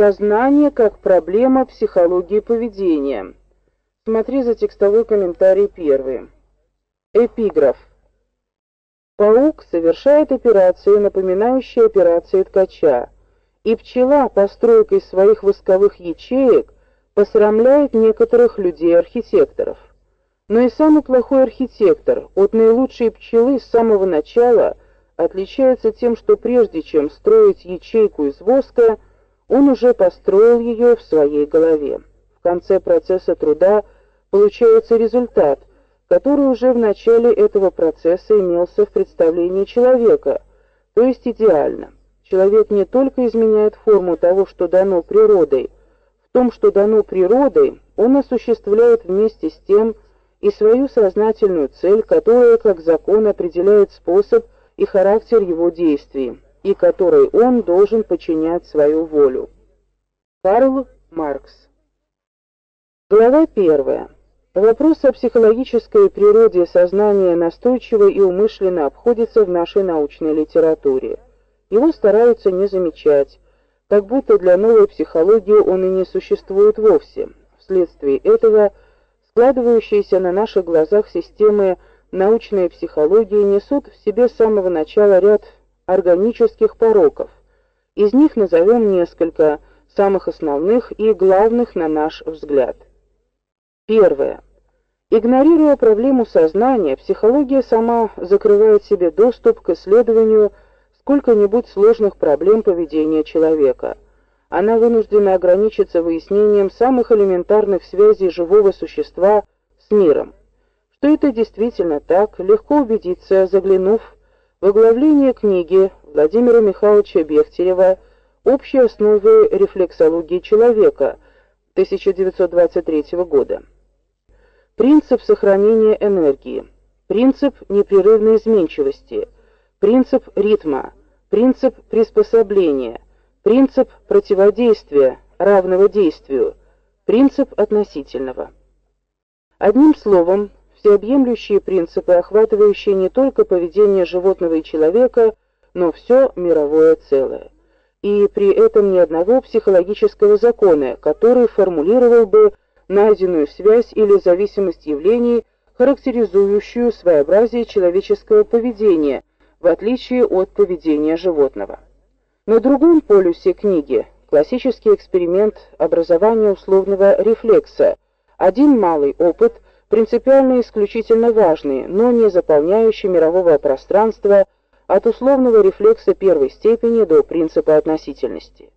Сознание как проблема психологии поведения. Смотри за текстовой комментарий первый. Эпиграф. Паук совершает операцию, напоминающую операцию ткача, и пчела постройкой своих восковых ячеек посрамляет некоторых людей-архитекторов. Но и самый плохой архитектор от наилучшей пчелы с самого начала отличается тем, что прежде чем строить ячейку из воска, он уже построил ее в своей голове. В конце процесса труда получается результат, который уже в начале этого процесса имелся в представлении человека, то есть идеально. Человек не только изменяет форму того, что дано природой, в том, что дано природой, он осуществляет вместе с тем и свою сознательную цель, которая как закон определяет способ и характер его действий, и которой он должен подчинять свою волю. Карл Маркс Глава первая. Вопрос о психологической природе сознания настойчиво и умышленно обходится в нашей научной литературе. Его стараются не замечать, как будто для новой психологии он и не существует вовсе. Вследствие этого складывающиеся на наших глазах системы научной психологии несут в себе с самого начала ряд органических пороков. Из них назовем несколько самых основных и главных на наш взгляд. Первое. Игнорируя проблему сознания, психология сама закрывает себе доступ к исследованию сколько-нибудь сложных проблем поведения человека. Она вынуждена ограничиться выяснением самых элементарных связей живого существа с миром. Что это действительно так, легко убедиться, заглянув в оглавление книги Владимира Михайловича Бехтерева Общие основы рефлексологии человека 1923 года. Принцип сохранения энергии, принцип непрерывной изменчивости, принцип ритма, принцип приспособления, принцип противодействия равного действию, принцип относительного. Одним словом, всеобъемлющие принципы, охватывающие не только поведение животного и человека, но все мировое целое. И при этом ни одного психологического закона, который формулировал бы найденную связь или зависимость явлений, характеризующую своеобразие человеческого поведения, в отличие от поведения животного. На другом полюсе книги классический эксперимент образования условного рефлекса. Один малый опыт, принципиально исключительно важный, но не заполняющий мирового пространства от условного рефлекса первой степени до принципа относительности.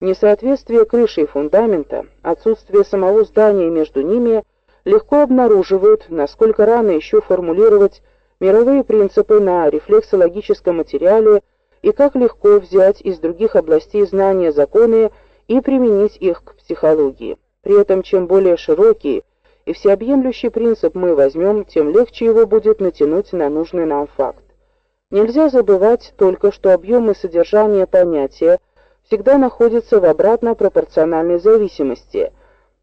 Несоответствие крыши и фундамента, отсутствие самого здания между ними легко обнаруживают, насколько рано еще формулировать мировые принципы на рефлексологическом материале и как легко взять из других областей знания законы и применить их к психологии. При этом чем более широкий и всеобъемлющий принцип мы возьмем, тем легче его будет натянуть на нужный нам факт. Нельзя забывать только, что объем и содержание понятия всегда находится в обратно пропорциональной зависимости.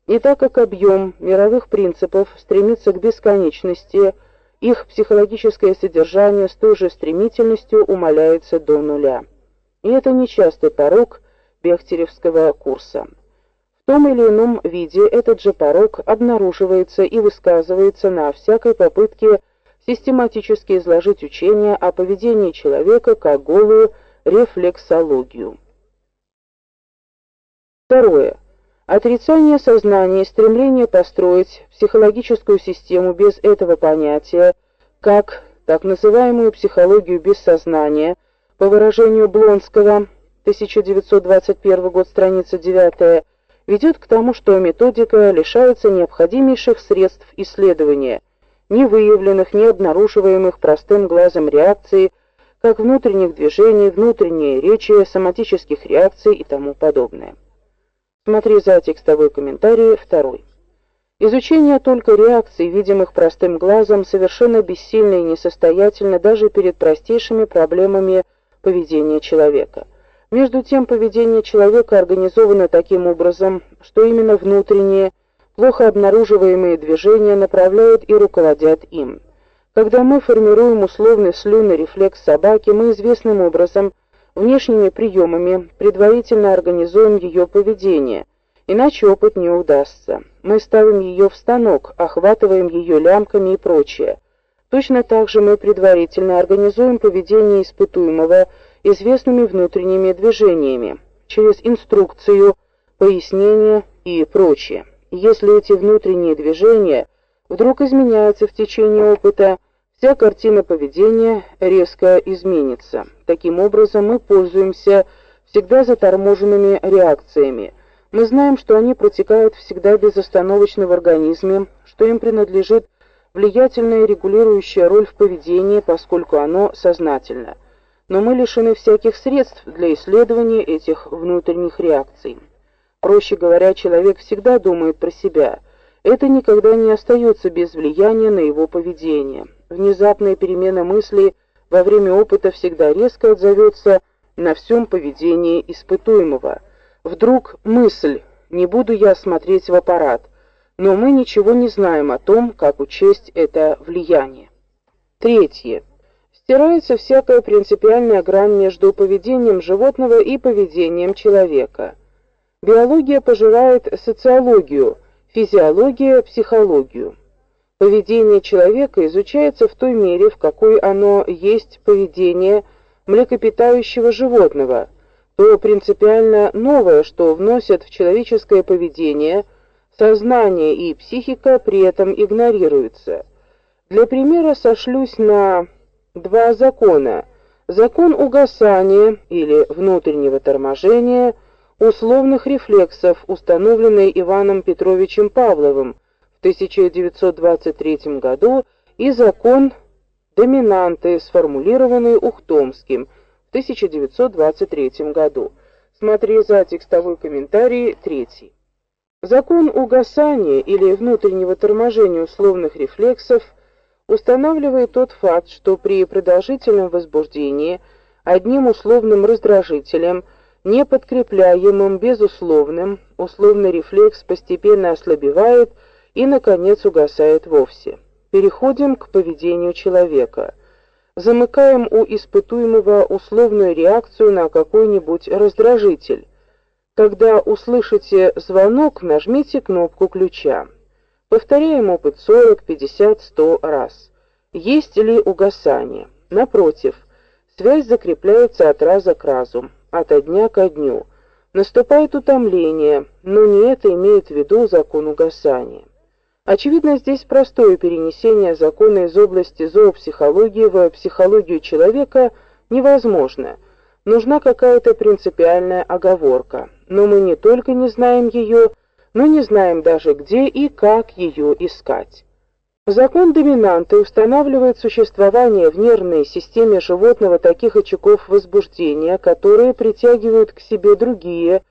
И так как объем мировых принципов стремится к бесконечности, их психологическое содержание с той же стремительностью умаляется до нуля. И это нечастый порог Бехтеревского курса. В том или ином виде этот же порог обнаруживается и высказывается на всякой попытке систематически изложить учение о поведении человека как голую рефлексологию. Второе. Отрицание сознания и стремление построить психологическую систему без этого понятия, как так называемую психологию без сознания, по выражению Блонского, 1921 год, страница 9, ведет к тому, что методика лишается необходимейших средств исследования, не выявленных, не обнаруживаемых простым глазом реакций, как внутренних движений, внутренней речи, соматических реакций и тому подобное. Смотри за текстовой комментарий второй. Изучение только реакций, видимых простым глазом, совершенно бессильно и несостоятельно даже перед простейшими проблемами поведения человека. Между тем, поведение человека организовано таким образом, что именно внутренние, плохо обнаруживаемые движения направляют и руководят им. Когда мы формируем условный слюнный рефлекс собаки, мы известным образом внешними приемами предварительно организуем ее поведение, иначе опыт не удастся. Мы ставим ее в станок, охватываем ее лямками и прочее. Точно так же мы предварительно организуем поведение испытуемого известными внутренними движениями, через инструкцию, пояснение и прочее. Если эти внутренние движения вдруг изменяются в течение опыта, вся картина поведения резко изменится. Таким образом, мы пользуемся всегда заторможенными реакциями. Мы знаем, что они протекают всегда безостановочно в организме, что им принадлежит влиятельная регулирующая роль в поведении, поскольку оно сознательно. Но мы лишены всяких средств для исследования этих внутренних реакций. Проще говоря, человек всегда думает про себя. Это никогда не остается без влияния на его поведение. Внезапная перемена мысли во время опыта всегда резко отзовется на всем поведении испытуемого. Вдруг мысль: "Не буду я смотреть в аппарат", но мы ничего не знаем о том, как учесть это влияние. Третье. Стирается всякая принципиальная грань между поведением животного и поведением человека. Биология пожирает социологию, физиология психологию. Поведение человека изучается в той мере, в какой оно есть поведение млекопитающего животного. То принципиально новое, что вносят в человеческое поведение, сознание и психика при этом игнорируются. Для примера сошлюсь на два закона: закон угасания или внутреннего торможения условных рефлексов, установленный Иваном Петровичем Павловым в 1923 году, и закон доминанты, сформулированный Ухтомским в 1923 году. Смотри за текстовой комментарий третий. Закон угасания или внутреннего торможения условных рефлексов устанавливает тот факт, что при продолжительном возбуждении одним условным раздражителем – не подкрепляемым безусловным, условный рефлекс постепенно ослабевает и наконец угасает вовсе. Переходим к поведению человека. Замыкаем у испытуемого условную реакцию на какой-нибудь раздражитель. Когда услышите звонок, нажмите кнопку ключа. Повторяем опыт 40, 50, 100 раз. Есть ли угасание? Напротив, связь закрепляется от раза к разу ото дня ко дню. Наступает утомление, но не это имеет в виду закон угасания. Очевидно, здесь простое перенесение закона из области зоопсихологии в психологию человека невозможно. Нужна какая-то принципиальная оговорка. Но мы не только не знаем ее, но не знаем даже где и как ее искать. Закон доминанты устанавливает существование в нервной системе животного таких очагов возбуждения, которые притягивают к себе другие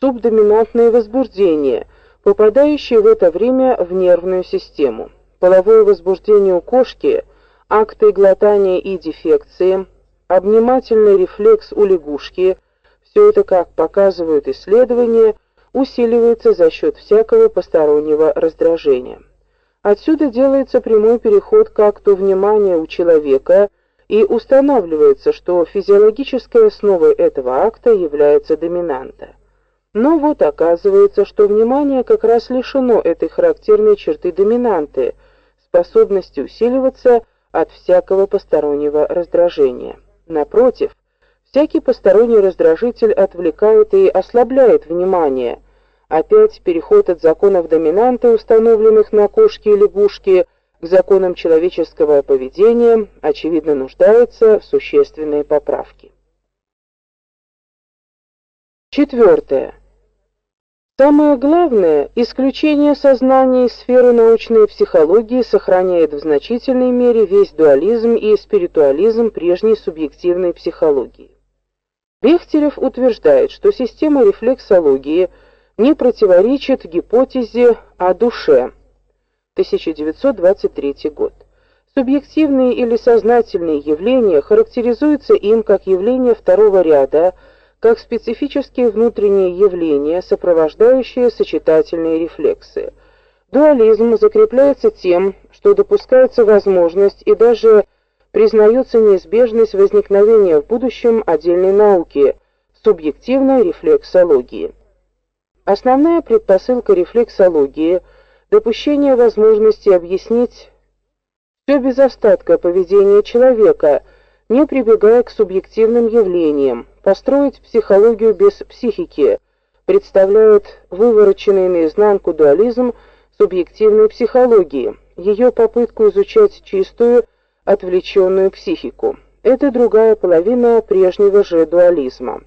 субдоминантные возбуждения, попадающие в это время в нервную систему. Половое возбуждение у кошки, акты глотания и дефекции, обнимательный рефлекс у лягушки все это, как показывают исследования, усиливается за счет всякого постороннего раздражения. Отсюда делается прямой переход к акту внимания у человека и устанавливается, что физиологической основой этого акта является доминанта. Но вот оказывается, что внимание как раз лишено этой характерной черты доминанты, способности усиливаться от всякого постороннего раздражения. Напротив, всякий посторонний раздражитель отвлекает и ослабляет внимание – Опять переход от законов доминанты, установленных на кошке и лягушке, к законам человеческого поведения, очевидно нуждается в существенной поправке. Четвертое. Самое главное, исключение сознания из сферы научной психологии сохраняет в значительной мере весь дуализм и спиритуализм прежней субъективной психологии. Бехтерев утверждает, что система рефлексологии – не противоречит гипотезе о душе. 1923 год. Субъективные или сознательные явления характеризуются им как явления второго ряда, как специфические внутренние явления, сопровождающие сочетательные рефлексы. Дуализм закрепляется тем, что допускается возможность и даже признается неизбежность возникновения в будущем отдельной науки субъективной рефлексологии. Основная предпосылка рефлексологии допущение возможности объяснить все без остатка поведение человека, не прибегая к субъективным явлениям, построить психологию без психики, представляет вывороченный наизнанку дуализм субъективной психологии, ее попытку изучать чистую, отвлеченную психику. Это другая половина прежнего же дуализма.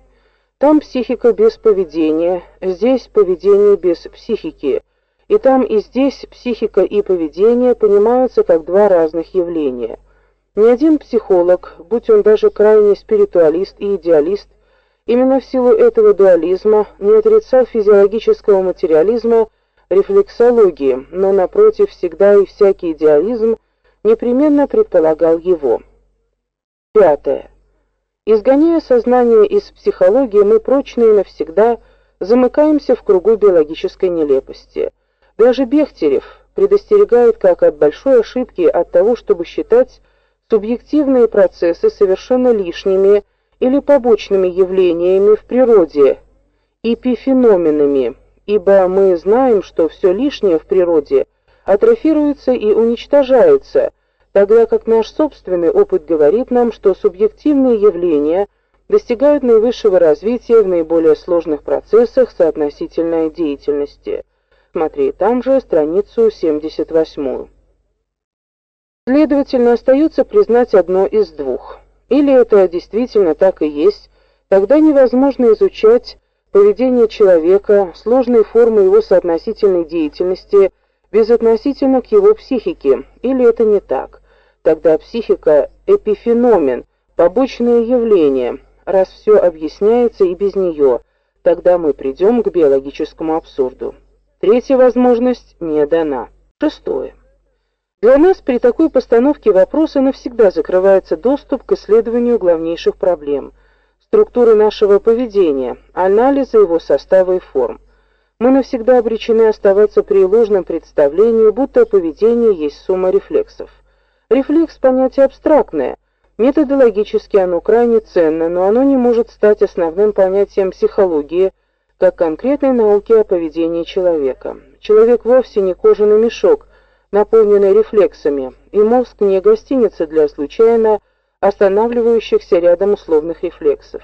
Там психика без поведения, здесь поведение без психики. И там и здесь психика и поведение понимаются как два разных явления. Ни один психолог, будь он даже крайний спиритуалист и идеалист, именно в силу этого дуализма не отрицал физиологического материализма рефлексологии, но напротив всегда и всякий идеализм непременно предполагал его. Пятое. Изгоняя сознание из психологии, мы прочно и навсегда замыкаемся в кругу биологической нелепости. Даже Бехтерев предостерегает как от большой ошибки от того, чтобы считать субъективные процессы совершенно лишними или побочными явлениями в природе, эпифеноменами, ибо мы знаем, что все лишнее в природе атрофируется и уничтожается, тогда как наш собственный опыт говорит нам, что субъективные явления достигают наивысшего развития в наиболее сложных процессах соотносительной деятельности. Смотри там же страницу 78. Следовательно, остается признать одно из двух. Или это действительно так и есть, тогда невозможно изучать поведение человека, сложные формы его соотносительной деятельности безотносительно к его психике, или это не так. Тогда психика эпифеномен, побочное явление. Раз все объясняется и без нее, тогда мы придем к биологическому абсурду. Третья возможность не дана. Шестое. Для нас при такой постановке вопроса навсегда закрывается доступ к исследованию главнейших проблем структуры нашего поведения, анализа его состава и форм. Мы навсегда обречены оставаться при ложном представлении, будто поведение есть сумма рефлексов. Рефлекс понятие абстрактное. Методологически оно крайне ценно, но оно не может стать основным понятием психологии как конкретной науки о поведении человека. Человек вовсе не кожаный мешок, наполненный рефлексами, и мозг не гостиница для случайно останавливающихся рядом условных рефлексов.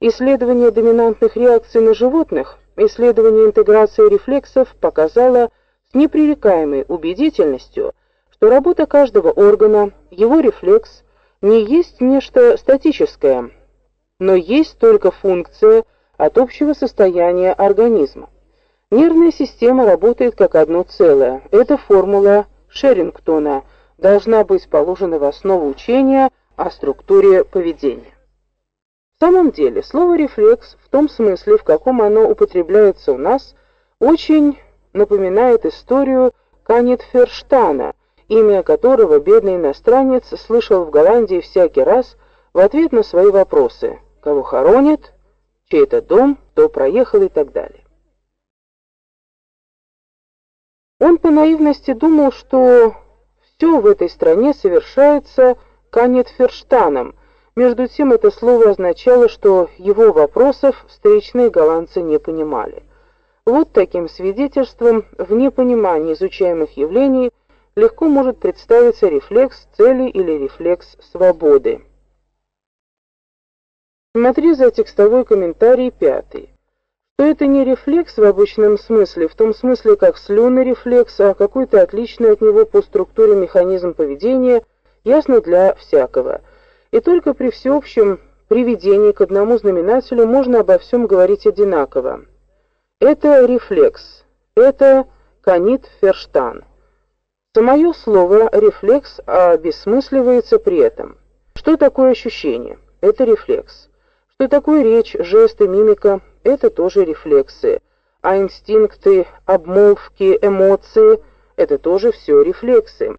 Исследование доминантных реакций на животных, исследование интеграции рефлексов показало с непререкаемой убедительностью, что работа каждого органа, его рефлекс не есть нечто статическое, но есть только функция от общего состояния организма. Нервная система работает как одно целое. Эта формула Шерингтона должна быть положена в основу учения о структуре поведения. В самом деле, слово рефлекс в том смысле, в каком оно употребляется у нас, очень напоминает историю Канитферштана, имя которого бедный иностранец слышал в Голландии всякий раз в ответ на свои вопросы: кого хоронят, чей это дом, кто проехал и так далее. Он по наивности думал, что все в этой стране совершается Канетферштаном. Между тем это слово означало, что его вопросов встречные голландцы не понимали. Вот таким свидетельством в непонимании изучаемых явлений легко может представиться рефлекс цели или рефлекс свободы. Смотри за текстовой комментарий пятый. Что это не рефлекс в обычном смысле, в том смысле, как слюнный рефлекс, а какой-то отличный от него по структуре механизм поведения, ясно для всякого. И только при всеобщем приведении к одному знаменателю можно обо всем говорить одинаково. Это рефлекс. Это канит ферштан. Самое слово рефлекс обесмысливается при этом. Что такое ощущение? Это рефлекс. Что такое речь, жесты, мимика это тоже рефлексы. А инстинкты, обмолвки, эмоции это тоже все рефлексы.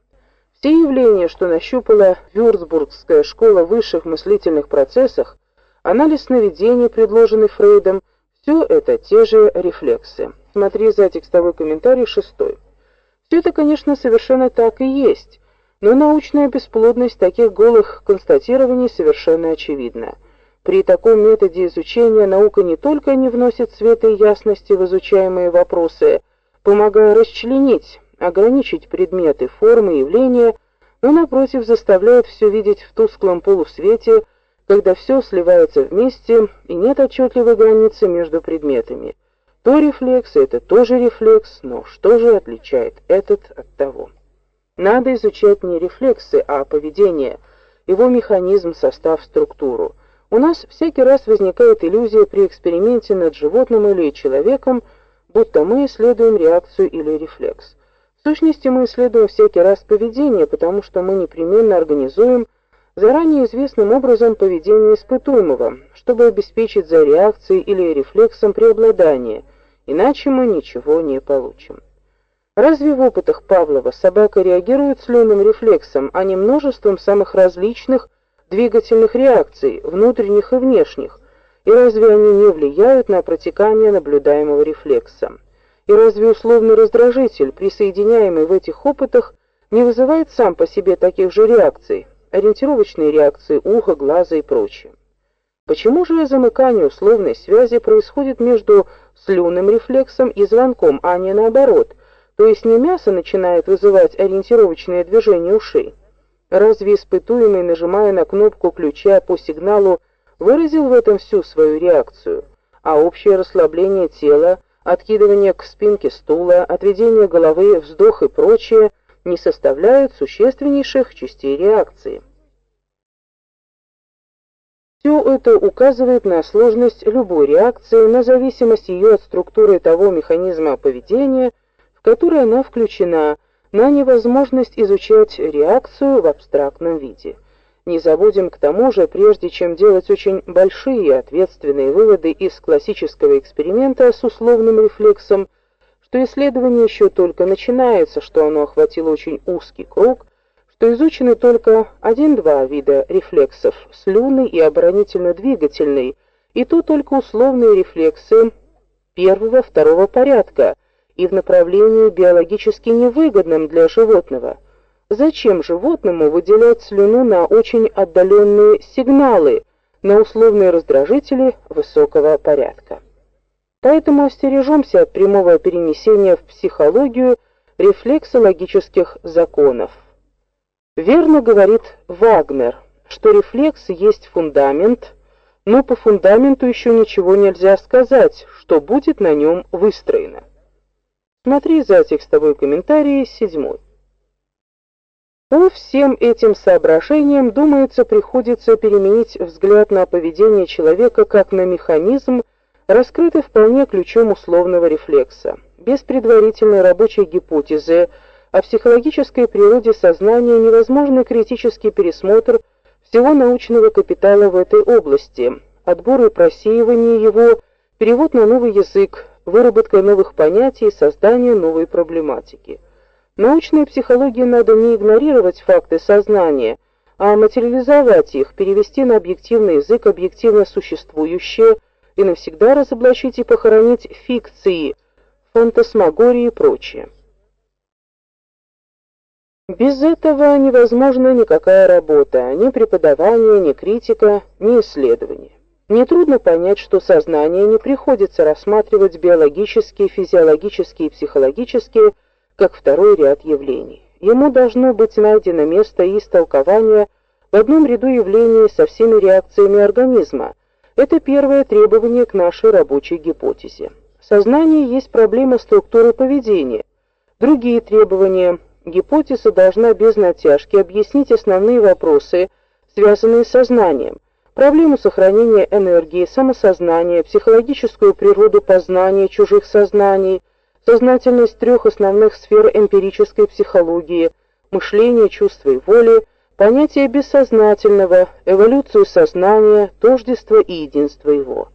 Все явления, что нащупала Вюрцбургская школа высших мыслительных процессах, анализ сновидений, предложенный Фрейдом, все это те же рефлексы. Смотри за текстовой комментарий шестой. Все это, конечно, совершенно так и есть, Но научная бесплодность таких голых констатирований совершенно очевидна. При таком методе изучения наука не только не вносит света и ясности в изучаемые вопросы, помогая расчленить, ограничить предметы, формы, явления, но напротив заставляет все видеть в тусклом полусвете, когда все сливается вместе и нет отчетливой границы между предметами. То рефлекс это тоже рефлекс, но что же отличает этот от того? Надо изучать не рефлексы, а поведение, его механизм, состав, структуру. У нас всякий раз возникает иллюзия при эксперименте над животным или человеком, будто мы исследуем реакцию или рефлекс. В сущности, мы исследуем всякий раз поведение, потому что мы непременно организуем заранее известным образом поведение испытуемого, чтобы обеспечить за реакцией или рефлексом преобладание, иначе мы ничего не получим. Разве в опытах Павлова собака реагирует слюнным рефлексом, а не множеством самых различных двигательных реакций, внутренних и внешних? И разве они не влияют на протекание наблюдаемого рефлекса? И разве условный раздражитель, присоединяемый в этих опытах, не вызывает сам по себе таких же реакций, ориентировочные реакции уха, глаза и прочее? Почему же замыкание условной связи происходит между слюнным рефлексом и звонком, а не наоборот? То есть не мясо начинает вызывать ориентировочное движение ушей. Разве испытуемый, нажимая на кнопку ключа по сигналу, выразил в этом всю свою реакцию? А общее расслабление тела, откидывание к спинке стула, отведение головы, вздох и прочее не составляют существеннейших частей реакции. Все это указывает на сложность любой реакции, на зависимость ее от структуры того механизма поведения, в который она включена, на невозможность изучать реакцию в абстрактном виде. Не забудем к тому же, прежде чем делать очень большие и ответственные выводы из классического эксперимента с условным рефлексом, что исследование еще только начинается, что оно охватило очень узкий круг, что изучены только один-два вида рефлексов: слюнный и оборонительно-двигательный, и то только условные рефлексы первого-второго порядка и в направлении биологически невыгодном для животного. Зачем животному выделять слюну на очень отдаленные сигналы, на условные раздражители высокого порядка? Поэтому остережемся от прямого перенесения в психологию рефлексологических законов. Верно говорит Вагнер, что рефлекс есть фундамент, но по фундаменту еще ничего нельзя сказать, что будет на нем выстроено. Смотри за текстовой комментарий седьмой. По всем этим соображениям, думается, приходится переменить взгляд на поведение человека как на механизм, раскрытый вполне ключом условного рефлекса. Без предварительной рабочей гипотезы о психологической природе сознания невозможный критический пересмотр всего научного капитала в этой области, отбор и просеивание его, перевод на новый язык, выработка новых понятий, создание новой проблематики. Научной психологии надо не игнорировать факты сознания, а материализовать их, перевести на объективный язык объективно существующее и навсегда разоблачить и похоронить фикции, фантасмагории и прочее. Без этого невозможна никакая работа, ни преподавание, ни критика, ни исследование. Нетрудно понять, что сознание не приходится рассматривать биологически, физиологически и психологически как второй ряд явлений. Ему должно быть найдено место и истолкование в одном ряду явлений со всеми реакциями организма. Это первое требование к нашей рабочей гипотезе. Сознание есть проблема структуры поведения. Другие требования гипотеза должна без натяжки объяснить основные вопросы, связанные с сознанием проблему сохранения энергии, самосознания, психологическую природу познания чужих сознаний, сознательность трех основных сфер эмпирической психологии: мышления, чувства и воли, понятие бессознательного, эволюцию сознания, тождество и единство его.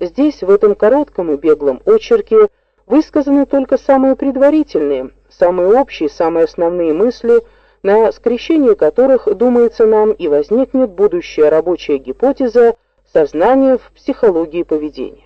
Здесь в этом коротком и беглом очерке высказаны только самые предварительные, самые общие, самые основные мысли на скрещении которых, думается нам, и возникнет будущая рабочая гипотеза сознания в психологии поведения.